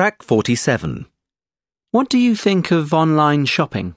Track 47. What do you think of online shopping?